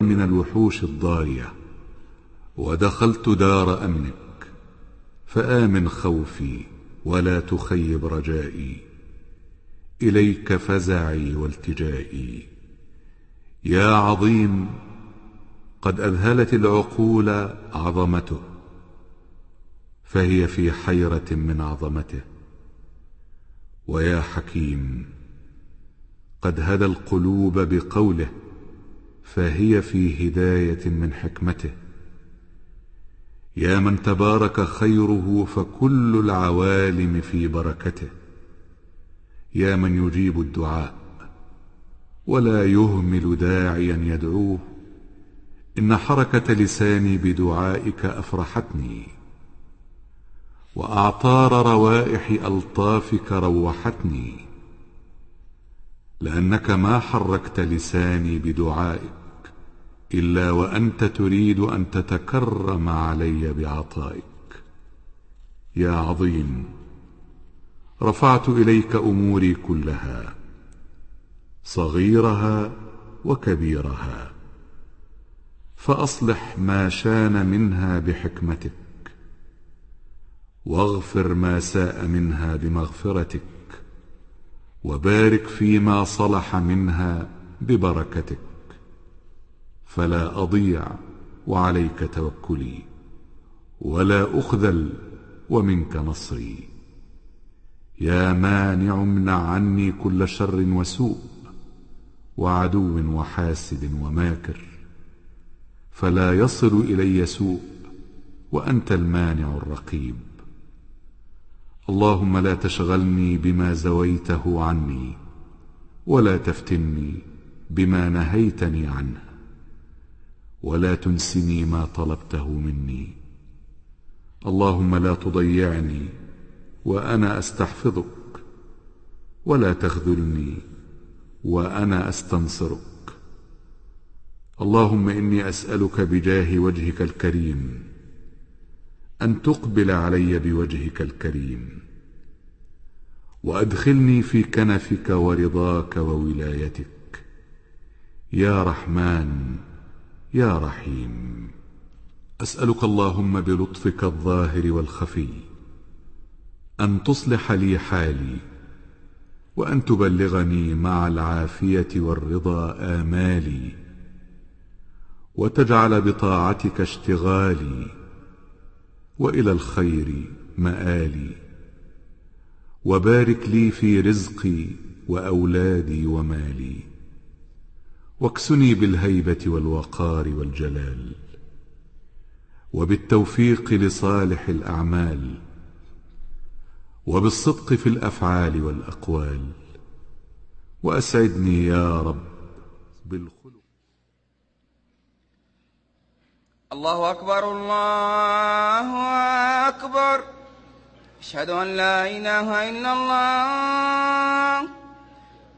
من الوحوش الضارية ودخلت دار أمنك فآمن خوفي ولا تخيب رجائي إليك فزعي والتجائي. يا عظيم قد أذهلت العقول عظمته فهي في حيرة من عظمته. ويا حكيم قد هدى القلوب بقوله فهي في هداية من حكمته. يا من تبارك خيره فكل العوالم في بركته. يا من يجيب الدعاء ولا يهمل داعيا يدعوه. إن حركة لساني بدعائك أفرحتني وأعطار روائح ألطافك روحتني. لأنك ما حركت لساني بدعائك إلا وأنت تريد أن تتكرم علي بعطائك. يا عظيم رفعت إليك أموري كلها صغيرها وكبيرها فأصلح ما شان منها بحكمتك واغفر ما ساء منها بمغفرتك وبارك فيما صلح منها ببركتك. فلا أضيع وعليك توكلي ولا أخذل ومنك نصري. يا مانع امنع عني كل شر وسوء وعدو وحاسد وماكر. فلا يصل إلي سوء وأنت المانع الرقيب. اللهم لا تشغلني بما زويته عني ولا تفتني بما نهيتني عنه. ولا تنسني ما طلبته مني. اللهم لا تضيعني وأنا أستحفظك ولا تخذلني وأنا أستنصرك. اللهم إني أسألك بجاه وجهك الكريم أن تقبل علي بوجهك الكريم وأدخلني في كنفك ورضاك وولايتك. يا رحمن يا رحيم. أسألك اللهم بلطفك الظاهر والخفي أن تصلح لي حالي وأن تبلغني مع العافية والرضا آمالي وتجعل بطاعتك اشتغالي وإلى الخير مآلي وبارك لي في رزقي وأولادي ومالي. واكسني بالهيبة والوقار والجلال وبالتوفيق لصالح الأعمال وبالصدق في الأفعال والأقوال. وأسعدني يا رب بالخلق. الله أكبر الله أكبر. أشهد أن لا إله إلا الله.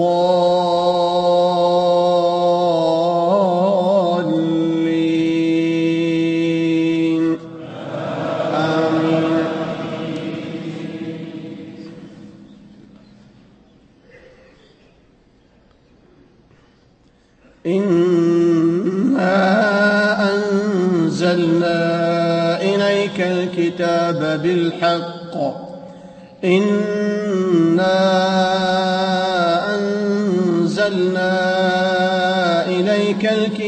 آمين. إنا أنزلنا إليك الكتاب بالحق. إنا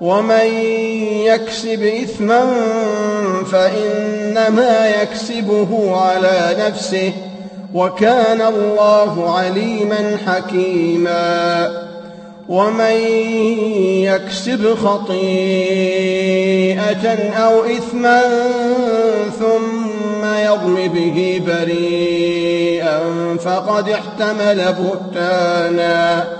ومن يكسب إثما فإنما يكسبه على نفسه وكان الله عليما حكيما ومن يكسب خطيئة أو إثما ثم يرم به بريئا فقد احتمل بهتانا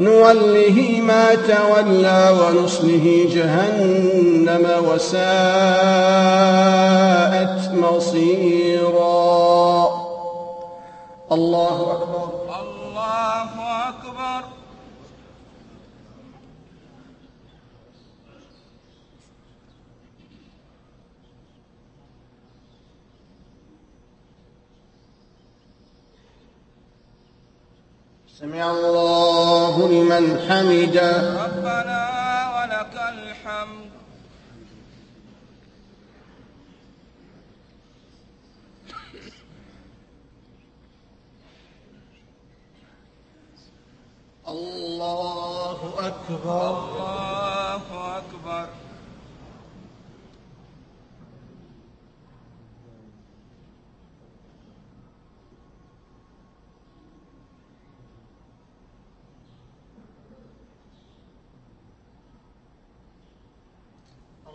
نوله ما تولى ونصله جهنم وساءت مصيرا. الله أكبر. الله أكبر. سمع الله لمن حمده. ربنا ولك الحمد. الله أكبر. الله أكبر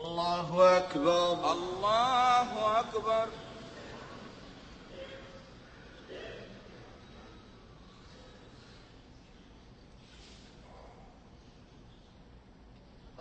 الله أكبر الله أكبر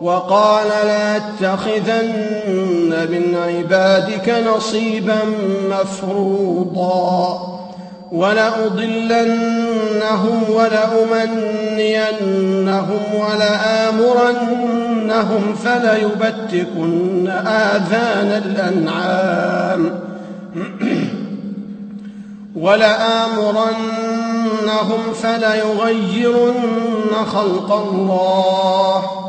وقال لأتخذن من عبادك نصيبا مفروضا ولأضلنهم ولأمنينهم ولآمرنهم فليبتكن آذان الأنعام ولآمرنهم فليغيرن خلق الله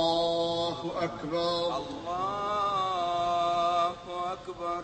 أكبر الله أكبر